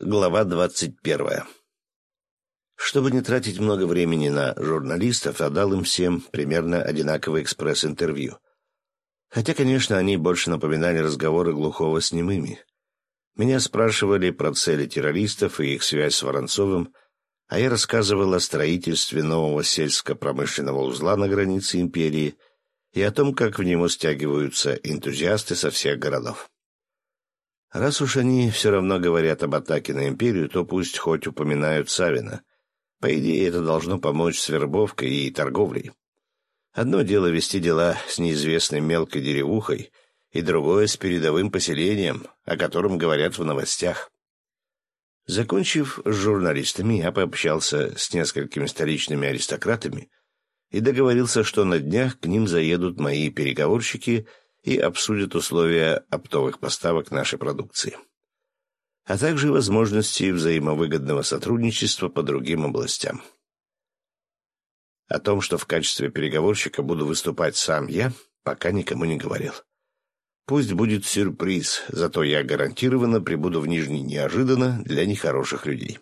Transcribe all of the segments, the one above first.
Глава двадцать первая. Чтобы не тратить много времени на журналистов, отдал им всем примерно одинаковый экспресс-интервью. Хотя, конечно, они больше напоминали разговоры глухого с немыми. Меня спрашивали про цели террористов и их связь с Воронцовым, а я рассказывал о строительстве нового сельско-промышленного узла на границе империи и о том, как в него стягиваются энтузиасты со всех городов. Раз уж они все равно говорят об атаке на империю, то пусть хоть упоминают Савина. По идее, это должно помочь с вербовкой и торговлей. Одно дело вести дела с неизвестной мелкой деревухой, и другое с передовым поселением, о котором говорят в новостях. Закончив с журналистами, я пообщался с несколькими столичными аристократами и договорился, что на днях к ним заедут мои переговорщики — и обсудят условия оптовых поставок нашей продукции, а также возможности взаимовыгодного сотрудничества по другим областям. О том, что в качестве переговорщика буду выступать сам я, пока никому не говорил. Пусть будет сюрприз, зато я гарантированно прибуду в Нижний неожиданно для нехороших людей.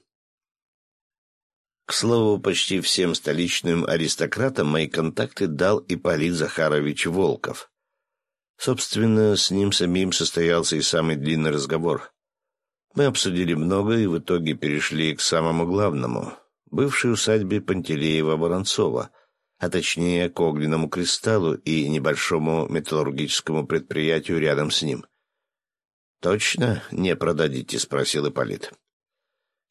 К слову, почти всем столичным аристократам мои контакты дал Ипполит Захарович Волков, Собственно, с ним самим состоялся и самый длинный разговор. Мы обсудили много и в итоге перешли к самому главному — бывшей усадьбе Пантелеева-Воронцова, а точнее к огненному кристаллу и небольшому металлургическому предприятию рядом с ним. «Точно не продадите?» — спросил Ипполит.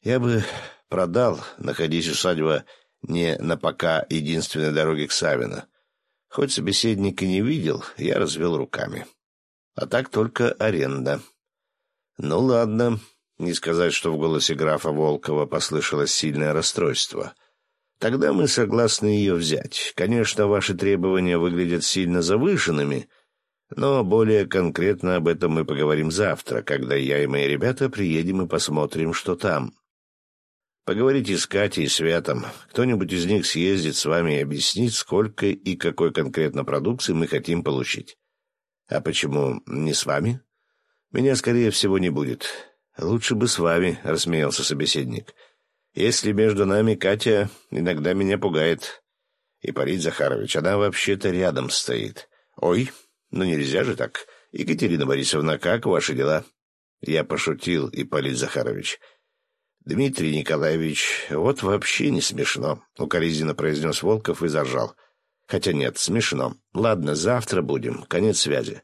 «Я бы продал, находясь усадьба не на пока единственной дороге к Савино. Хоть собеседник и не видел, я развел руками. А так только аренда. Ну ладно, не сказать, что в голосе графа Волкова послышалось сильное расстройство. Тогда мы согласны ее взять. Конечно, ваши требования выглядят сильно завышенными, но более конкретно об этом мы поговорим завтра, когда я и мои ребята приедем и посмотрим, что там. Поговорите с Катей и Святом. Кто-нибудь из них съездит с вами и объяснит, сколько и какой конкретно продукции мы хотим получить. А почему не с вами? Меня, скорее всего, не будет. Лучше бы с вами, — рассмеялся собеседник. Если между нами Катя иногда меня пугает. И Парид Захарович, она вообще-то рядом стоит. Ой, ну нельзя же так. Екатерина Борисовна, как ваши дела? Я пошутил, Ипполит Захарович. — «Дмитрий Николаевич, вот вообще не смешно», — укоризненно произнес Волков и заржал. «Хотя нет, смешно. Ладно, завтра будем. Конец связи».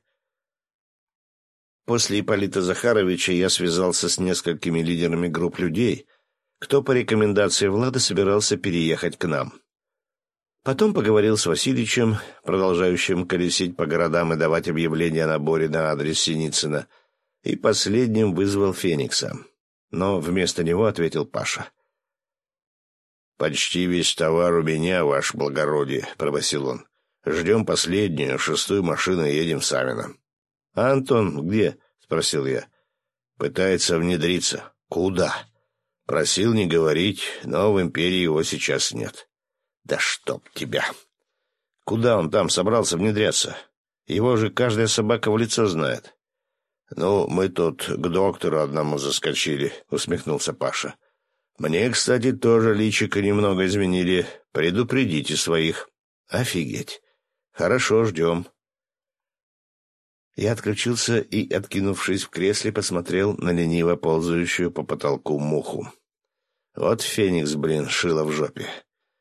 После Ипполита Захаровича я связался с несколькими лидерами групп людей, кто по рекомендации Влада собирался переехать к нам. Потом поговорил с Васильичем, продолжающим колесить по городам и давать объявления о наборе на адрес Синицына, и последним вызвал Феникса но вместо него ответил Паша. «Почти весь товар у меня, ваше благородие», — пробасил он. «Ждем последнюю, шестую машину и едем в Савино». «А Антон где?» — спросил я. «Пытается внедриться». «Куда?» «Просил не говорить, но в империи его сейчас нет». «Да чтоб тебя!» «Куда он там собрался внедряться? Его же каждая собака в лицо знает». «Ну, мы тут к доктору одному заскочили», — усмехнулся Паша. «Мне, кстати, тоже личико немного изменили. Предупредите своих». «Офигеть! Хорошо, ждем». Я отключился и, откинувшись в кресле, посмотрел на лениво ползающую по потолку муху. Вот Феникс, блин, шило в жопе.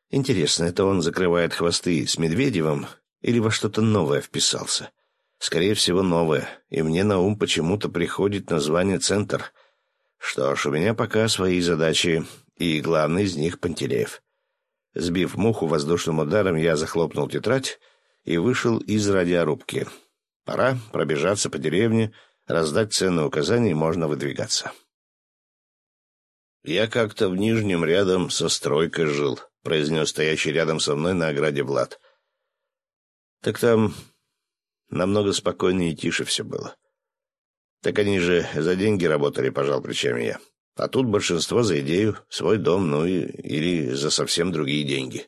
Интересно, это он закрывает хвосты с Медведевым или во что-то новое вписался?» Скорее всего, новое, и мне на ум почему-то приходит название «Центр». Что ж, у меня пока свои задачи, и главный из них — Пантелеев. Сбив муху воздушным ударом, я захлопнул тетрадь и вышел из радиорубки. Пора пробежаться по деревне, раздать ценные указания, и можно выдвигаться. «Я как-то в Нижнем рядом со стройкой жил», — произнес стоящий рядом со мной на ограде Влад. «Так там Намного спокойнее и тише все было. Так они же за деньги работали, пожал плечами я. А тут большинство за идею, свой дом, ну и, или за совсем другие деньги.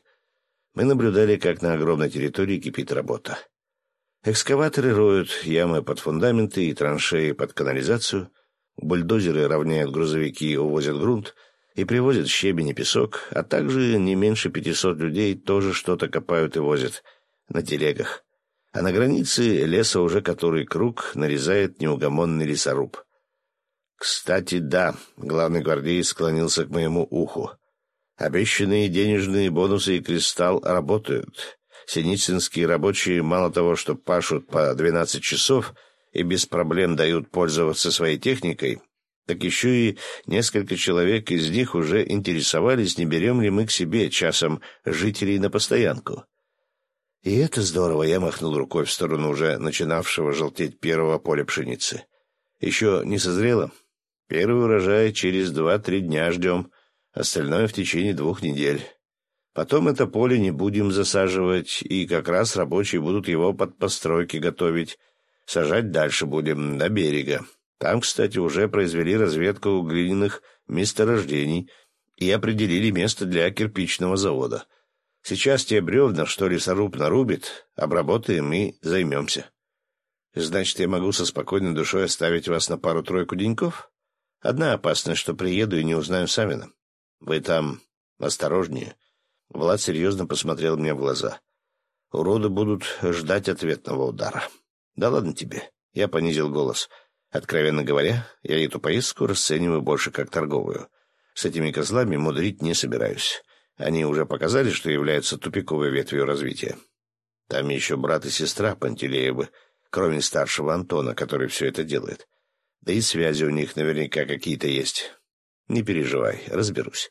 Мы наблюдали, как на огромной территории кипит работа. Экскаваторы роют ямы под фундаменты и траншеи под канализацию. Бульдозеры равняют грузовики, увозят грунт и привозят щебень и песок, а также не меньше пятисот людей тоже что-то копают и возят на телегах. А на границе леса уже который круг нарезает неугомонный лесоруб. Кстати, да, главный гвардеец склонился к моему уху. Обещанные денежные бонусы и кристалл работают. Синицынские рабочие мало того, что пашут по двенадцать часов и без проблем дают пользоваться своей техникой, так еще и несколько человек из них уже интересовались, не берем ли мы к себе часом жителей на постоянку. И это здорово, я махнул рукой в сторону уже начинавшего желтеть первого поля пшеницы. Еще не созрело? Первый урожай через два-три дня ждем, остальное в течение двух недель. Потом это поле не будем засаживать, и как раз рабочие будут его под постройки готовить. Сажать дальше будем, до берега. Там, кстати, уже произвели разведку глиняных месторождений и определили место для кирпичного завода. Сейчас те бревна, что лесоруб нарубит, обработаем и займемся. Значит, я могу со спокойной душой оставить вас на пару-тройку деньков? Одна опасность, что приеду и не узнаю Савина. Вы там осторожнее. Влад серьезно посмотрел мне в глаза. Уроды будут ждать ответного удара. Да ладно тебе. Я понизил голос. Откровенно говоря, я эту поездку расцениваю больше как торговую. С этими козлами мудрить не собираюсь. Они уже показали, что являются тупиковой ветвью развития. Там еще брат и сестра Пантелеевы, кроме старшего Антона, который все это делает. Да и связи у них наверняка какие-то есть. Не переживай, разберусь.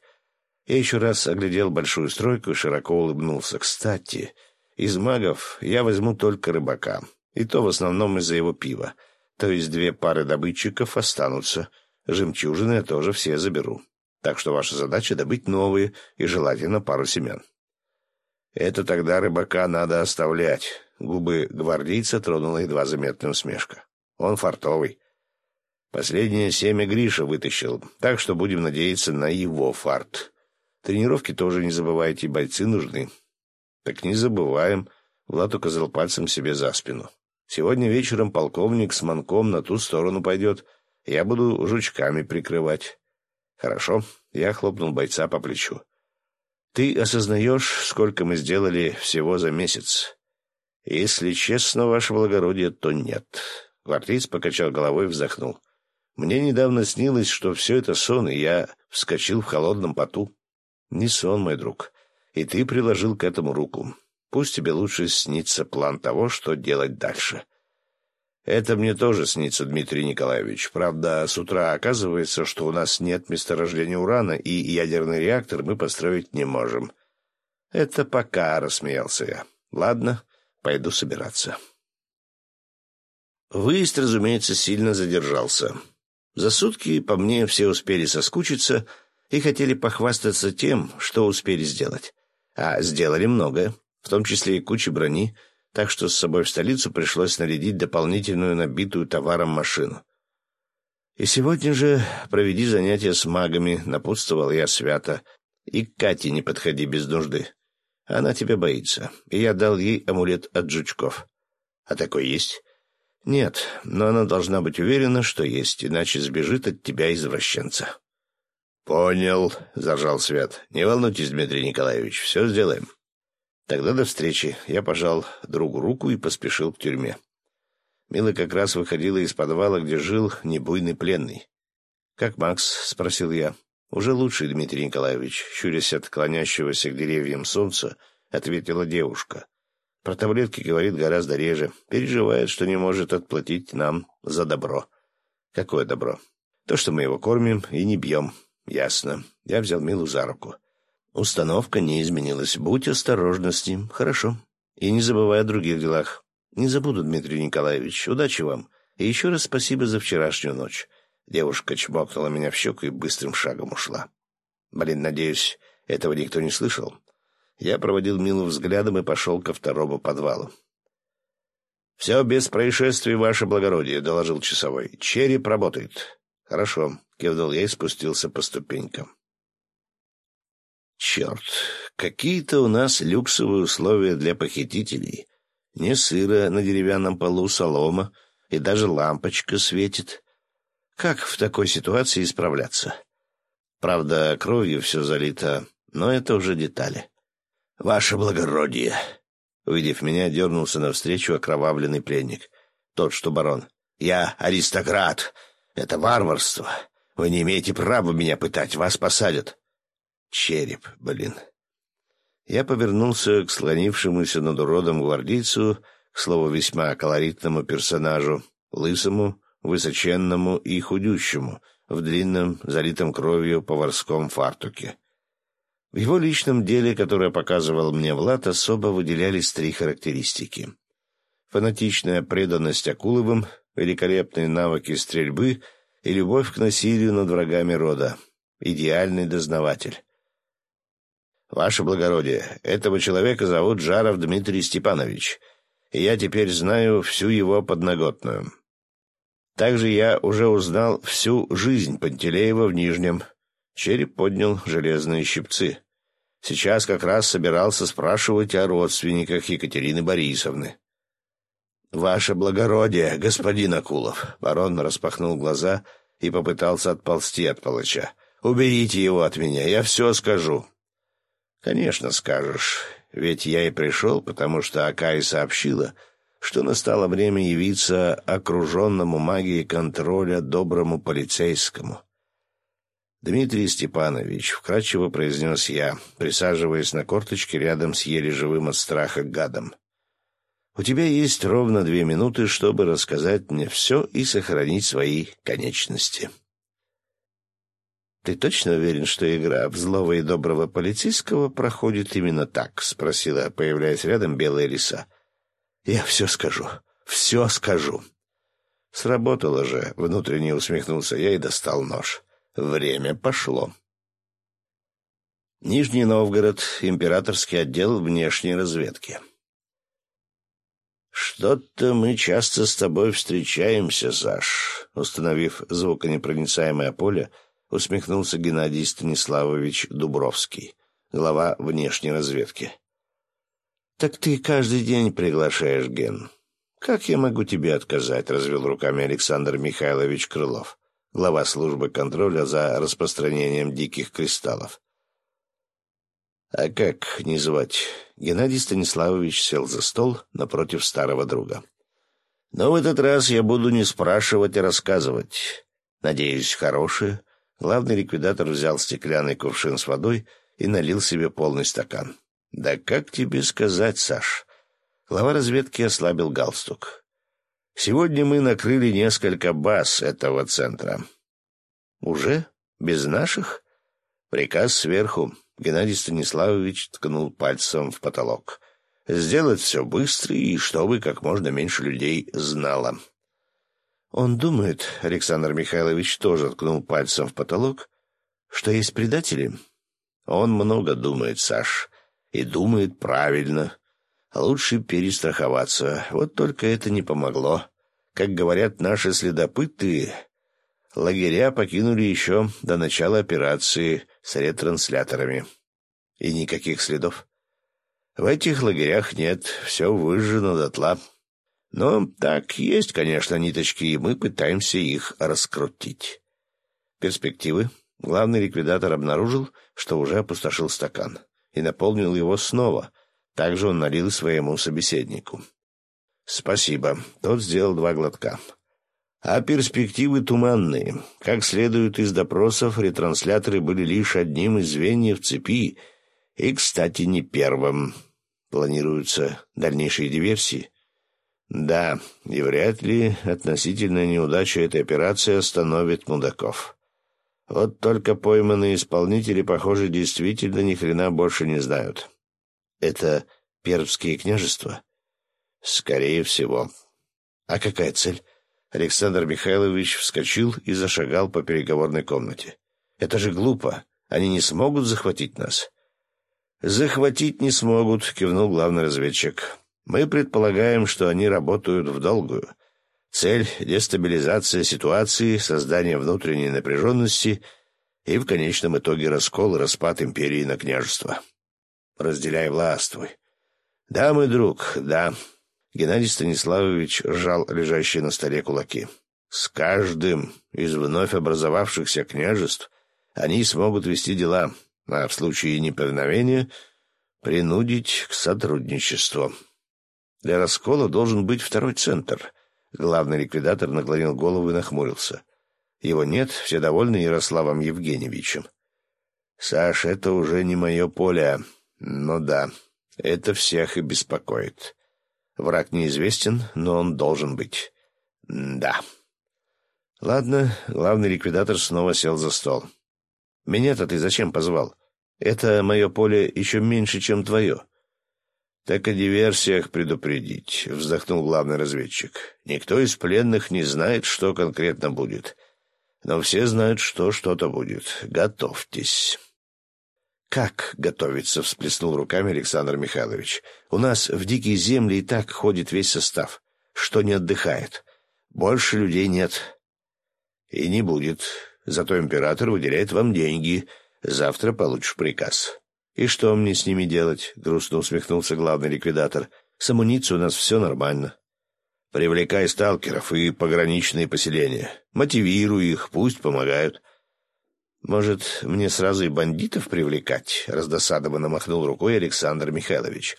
Я еще раз оглядел большую стройку и широко улыбнулся. Кстати, из магов я возьму только рыбака. И то в основном из-за его пива. То есть две пары добытчиков останутся. Жемчужины я тоже все заберу. Так что ваша задача — добыть новые и желательно пару семян. Это тогда рыбака надо оставлять. Губы гвардейца тронула едва заметная усмешка. Он фартовый. Последнее семя Гриша вытащил, так что будем надеяться на его фарт. Тренировки тоже не забывайте, бойцы нужны. Так не забываем. Влад указал пальцем себе за спину. Сегодня вечером полковник с манком на ту сторону пойдет. Я буду жучками прикрывать. Хорошо. Я хлопнул бойца по плечу. Ты осознаешь, сколько мы сделали всего за месяц? Если честно, ваше благородие, то нет. Гвардейц покачал головой и вздохнул. Мне недавно снилось, что все это сон, и я вскочил в холодном поту. Не сон, мой друг. И ты приложил к этому руку. Пусть тебе лучше снится план того, что делать дальше. Это мне тоже снится, Дмитрий Николаевич. Правда, с утра оказывается, что у нас нет месторождения урана, и ядерный реактор мы построить не можем. Это пока, — рассмеялся я. Ладно, пойду собираться. Выезд, разумеется, сильно задержался. За сутки по мне все успели соскучиться — и хотели похвастаться тем, что успели сделать. А сделали многое, в том числе и кучу брони, так что с собой в столицу пришлось нарядить дополнительную набитую товаром машину. И сегодня же проведи занятия с магами, напутствовал я свято, и к Кате не подходи без нужды. Она тебя боится, и я дал ей амулет от жучков. А такой есть? Нет, но она должна быть уверена, что есть, иначе сбежит от тебя извращенца. «Понял», — заржал Свят. «Не волнуйтесь, Дмитрий Николаевич, все сделаем». Тогда до встречи. Я пожал другу руку и поспешил к тюрьме. Мила как раз выходила из подвала, где жил небуйный пленный. «Как Макс?» — спросил я. «Уже лучше, Дмитрий Николаевич», — щурясь от клонящегося к деревьям солнца, ответила девушка. «Про таблетки говорит гораздо реже. Переживает, что не может отплатить нам за добро». «Какое добро?» «То, что мы его кормим и не бьем. «Ясно». Я взял Милу за руку. «Установка не изменилась. Будь осторожна с ним. Хорошо. И не забывай о других делах. Не забуду, Дмитрий Николаевич. Удачи вам. И еще раз спасибо за вчерашнюю ночь». Девушка чмокнула меня в щеку и быстрым шагом ушла. Блин, надеюсь, этого никто не слышал. Я проводил Милу взглядом и пошел ко второму подвалу. «Все без происшествий, ваше благородие», — доложил часовой. «Череп работает». «Хорошо», — кивнул я и спустился по ступенькам. «Черт, какие-то у нас люксовые условия для похитителей. Не сыро на деревянном полу солома, и даже лампочка светит. Как в такой ситуации исправляться? Правда, кровью все залито, но это уже детали. «Ваше благородие!» Увидев меня, дернулся навстречу окровавленный пленник. Тот, что барон. «Я аристократ. Это варварство. Вы не имеете права меня пытать. Вас посадят». Череп, блин. Я повернулся к склонившемуся над уродом гвардейцу, к слову, весьма колоритному персонажу, лысому, высоченному и худющему, в длинном, залитом кровью поварском фартуке. В его личном деле, которое показывал мне Влад, особо выделялись три характеристики. Фанатичная преданность Акуловым, великолепные навыки стрельбы и любовь к насилию над врагами рода. Идеальный дознаватель. «Ваше благородие, этого человека зовут Жаров Дмитрий Степанович, и я теперь знаю всю его подноготную. Также я уже узнал всю жизнь Пантелеева в Нижнем. Череп поднял железные щипцы. Сейчас как раз собирался спрашивать о родственниках Екатерины Борисовны. «Ваше благородие, господин Акулов!» Барон распахнул глаза и попытался отползти от палача. «Уберите его от меня, я все скажу». «Конечно скажешь, ведь я и пришел, потому что Акай сообщила, что настало время явиться окруженному магией контроля доброму полицейскому». «Дмитрий Степанович», — вкратчиво произнес я, присаживаясь на корточке рядом с еле живым от страха гадом. «У тебя есть ровно две минуты, чтобы рассказать мне все и сохранить свои конечности». «Ты точно уверен, что игра в злого и доброго полицейского проходит именно так?» — спросила, появляясь рядом белая лиса. «Я все скажу, все скажу». «Сработало же», — внутренне усмехнулся я и достал нож. Время пошло. Нижний Новгород, императорский отдел внешней разведки. «Что-то мы часто с тобой встречаемся, Саш», — установив звуконепроницаемое поле, усмехнулся Геннадий Станиславович Дубровский, глава внешней разведки. «Так ты каждый день приглашаешь, Ген. Как я могу тебе отказать?» — развел руками Александр Михайлович Крылов глава службы контроля за распространением диких кристаллов. А как не звать? Геннадий Станиславович сел за стол напротив старого друга. Но в этот раз я буду не спрашивать, а рассказывать. Надеюсь, хорошее. Главный ликвидатор взял стеклянный кувшин с водой и налил себе полный стакан. Да как тебе сказать, Саш? Глава разведки ослабил галстук. Сегодня мы накрыли несколько баз этого центра. Уже? Без наших? Приказ сверху. Геннадий Станиславович ткнул пальцем в потолок. Сделать все быстро и чтобы как можно меньше людей знало. Он думает, Александр Михайлович тоже ткнул пальцем в потолок, что есть предатели. Он много думает, Саш, и думает правильно. Лучше перестраховаться. Вот только это не помогло. Как говорят наши следопыты, лагеря покинули еще до начала операции с ретрансляторами. И никаких следов. В этих лагерях нет, все выжжено дотла. Но так есть, конечно, ниточки, и мы пытаемся их раскрутить. Перспективы. Главный ликвидатор обнаружил, что уже опустошил стакан, и наполнил его снова — также он налил своему собеседнику. «Спасибо». Тот сделал два глотка. А перспективы туманные. Как следует из допросов, ретрансляторы были лишь одним из звеньев цепи, и, кстати, не первым. Планируются дальнейшие диверсии? Да, и вряд ли относительная неудача этой операции остановит мудаков. Вот только пойманные исполнители, похоже, действительно ни хрена больше не знают. Это Пермские княжества? Скорее всего. А какая цель? Александр Михайлович вскочил и зашагал по переговорной комнате. Это же глупо. Они не смогут захватить нас. Захватить не смогут, кивнул главный разведчик. Мы предполагаем, что они работают в долгую. Цель — дестабилизация ситуации, создание внутренней напряженности и, в конечном итоге, раскол и распад империи на княжество разделяй властвуй. Да, мой друг, да. Геннадий Станиславович сжал лежащие на столе кулаки. С каждым из вновь образовавшихся княжеств они смогут вести дела, а в случае неповиновения принудить к сотрудничеству. Для раскола должен быть второй центр. Главный ликвидатор наклонил голову и нахмурился. Его нет, все довольны Ярославом Евгеньевичем. Саш, это уже не мое поле. Ну да, это всех и беспокоит. Враг неизвестен, но он должен быть. да. Ладно, главный ликвидатор снова сел за стол. Меня-то ты зачем позвал? Это мое поле еще меньше, чем твое. Так о диверсиях предупредить, вздохнул главный разведчик. Никто из пленных не знает, что конкретно будет. Но все знают, что что-то будет. Готовьтесь. «Как готовиться?» — всплеснул руками Александр Михайлович. «У нас в дикие земли и так ходит весь состав, что не отдыхает. Больше людей нет». «И не будет. Зато император выделяет вам деньги. Завтра получишь приказ». «И что мне с ними делать?» — грустно усмехнулся главный ликвидатор. «С амуницией у нас все нормально». «Привлекай сталкеров и пограничные поселения. Мотивируй их, пусть помогают». «Может, мне сразу и бандитов привлекать?» — раздосадованно махнул рукой Александр Михайлович.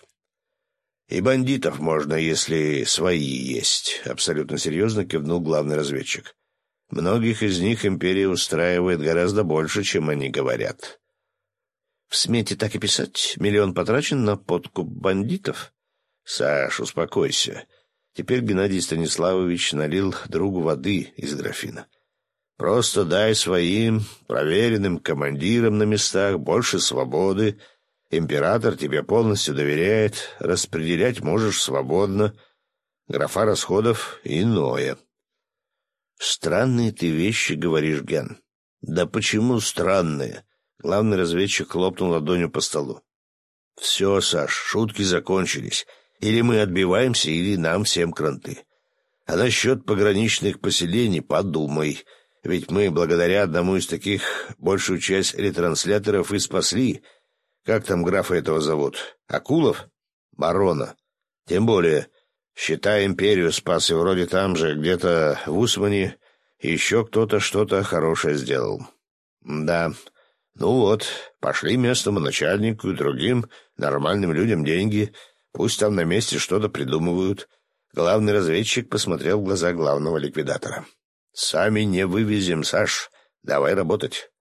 «И бандитов можно, если свои есть», — абсолютно серьезно кивнул главный разведчик. «Многих из них империя устраивает гораздо больше, чем они говорят». «В смете так и писать? Миллион потрачен на подкуп бандитов?» «Саш, успокойся. Теперь Геннадий Станиславович налил другу воды из графина. Просто дай своим проверенным командирам на местах больше свободы. Император тебе полностью доверяет, распределять можешь свободно. Графа расходов иное. Странные ты вещи говоришь, Ген. Да почему странные? Главный разведчик хлопнул ладонью по столу. Все, Саш, шутки закончились. Или мы отбиваемся, или нам всем кранты. А насчет пограничных поселений подумай. Ведь мы, благодаря одному из таких, большую часть ретрансляторов и спасли. Как там графа этого зовут? Акулов? Барона. Тем более, считай, империю спас, и вроде там же, где-то в Усмане, еще кто-то что-то хорошее сделал. Да, ну вот, пошли местному начальнику и другим нормальным людям деньги, пусть там на месте что-то придумывают. Главный разведчик посмотрел в глаза главного ликвидатора. «Сами не вывезем, Саш. Давай работать».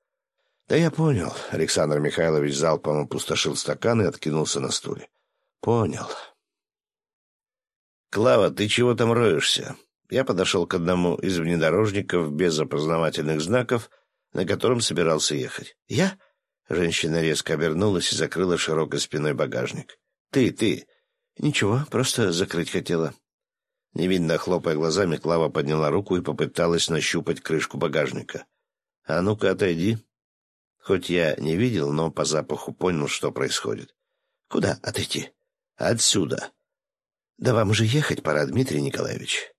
«Да я понял». Александр Михайлович залпом опустошил стакан и откинулся на стуле. «Понял». «Клава, ты чего там роешься?» Я подошел к одному из внедорожников без опознавательных знаков, на котором собирался ехать. «Я?» Женщина резко обернулась и закрыла широкой спиной багажник. «Ты, ты!» «Ничего, просто закрыть хотела». Невинно хлопая глазами, Клава подняла руку и попыталась нащупать крышку багажника. «А ну-ка, отойди». Хоть я не видел, но по запаху понял, что происходит. «Куда отойти?» «Отсюда». «Да вам же ехать пора, Дмитрий Николаевич».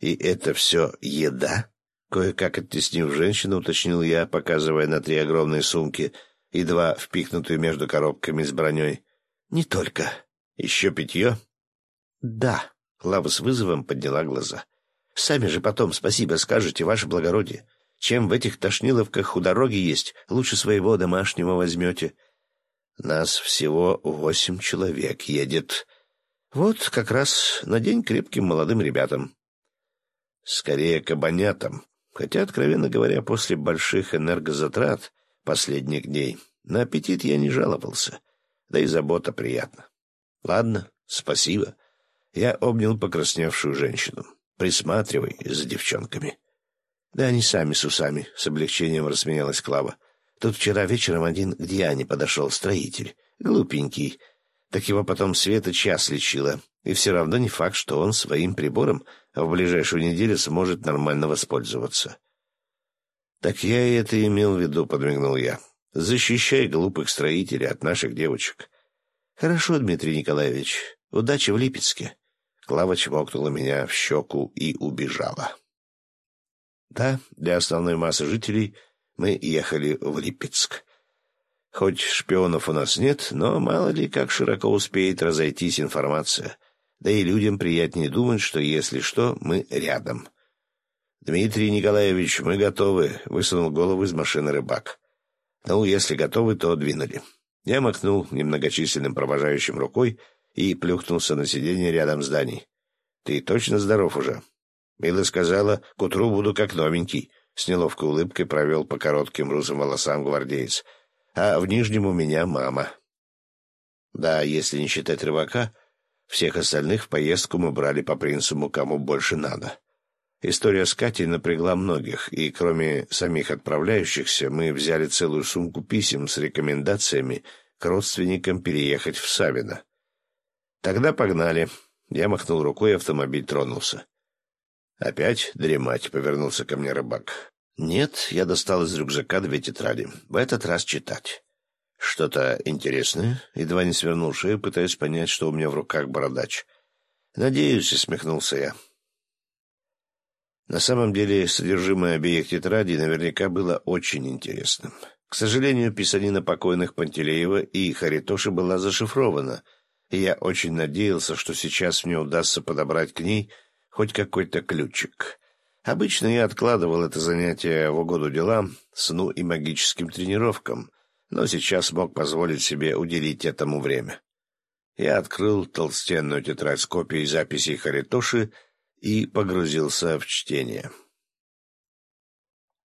«И это все еда?» Кое-как оттеснив женщину, уточнил я, показывая на три огромные сумки и два впихнутые между коробками с броней. «Не только. Еще питье?» «Да». Лава с вызовом подняла глаза. «Сами же потом спасибо скажете, ваше благородие. Чем в этих тошниловках у дороги есть, лучше своего домашнего возьмете». «Нас всего восемь человек едет. Вот как раз на день крепким молодым ребятам». «Скорее кабанятам. Хотя, откровенно говоря, после больших энергозатрат последних дней на аппетит я не жаловался, да и забота приятна. Ладно, спасибо». Я обнял покрасневшую женщину. «Присматривай за девчонками». «Да они сами с усами», — с облегчением рассмеялась Клава. «Тут вчера вечером один к Диане подошел строитель. Глупенький. Так его потом Света час лечила. И все равно не факт, что он своим прибором в ближайшую неделю сможет нормально воспользоваться». «Так я и это имел в виду», — подмигнул я. «Защищай глупых строителей от наших девочек». «Хорошо, Дмитрий Николаевич. Удачи в Липецке». Клава чмокнула меня в щеку и убежала. Да, для основной массы жителей мы ехали в Липецк. Хоть шпионов у нас нет, но мало ли как широко успеет разойтись информация. Да и людям приятнее думать, что если что, мы рядом. «Дмитрий Николаевич, мы готовы», — высунул голову из машины рыбак. «Ну, если готовы, то двинули». Я махнул немногочисленным провожающим рукой и плюхнулся на сиденье рядом с Даней. «Ты точно здоров уже?» Мила сказала, к утру буду как новенький. С неловкой улыбкой провел по коротким русым волосам гвардеец. А в нижнем у меня мама. Да, если не считать рыбака, всех остальных в поездку мы брали по принципу «кому больше надо». История с Катей напрягла многих, и кроме самих отправляющихся, мы взяли целую сумку писем с рекомендациями к родственникам переехать в Савино. Тогда погнали. Я махнул рукой, и автомобиль тронулся. «Опять дремать?» — повернулся ко мне рыбак. «Нет, я достал из рюкзака две тетради. В этот раз читать». «Что-то интересное?» — едва не свернул шею, пытаясь понять, что у меня в руках бородач. «Надеюсь», — усмехнулся я. На самом деле, содержимое обеих тетрадей наверняка было очень интересным. К сожалению, писанина покойных Пантелеева и Харитоши была зашифрована, и я очень надеялся, что сейчас мне удастся подобрать к ней хоть какой-то ключик. Обычно я откладывал это занятие в угоду делам, сну и магическим тренировкам, но сейчас мог позволить себе уделить этому время. Я открыл толстенную тетрадь с копией записей Харитоши и погрузился в чтение.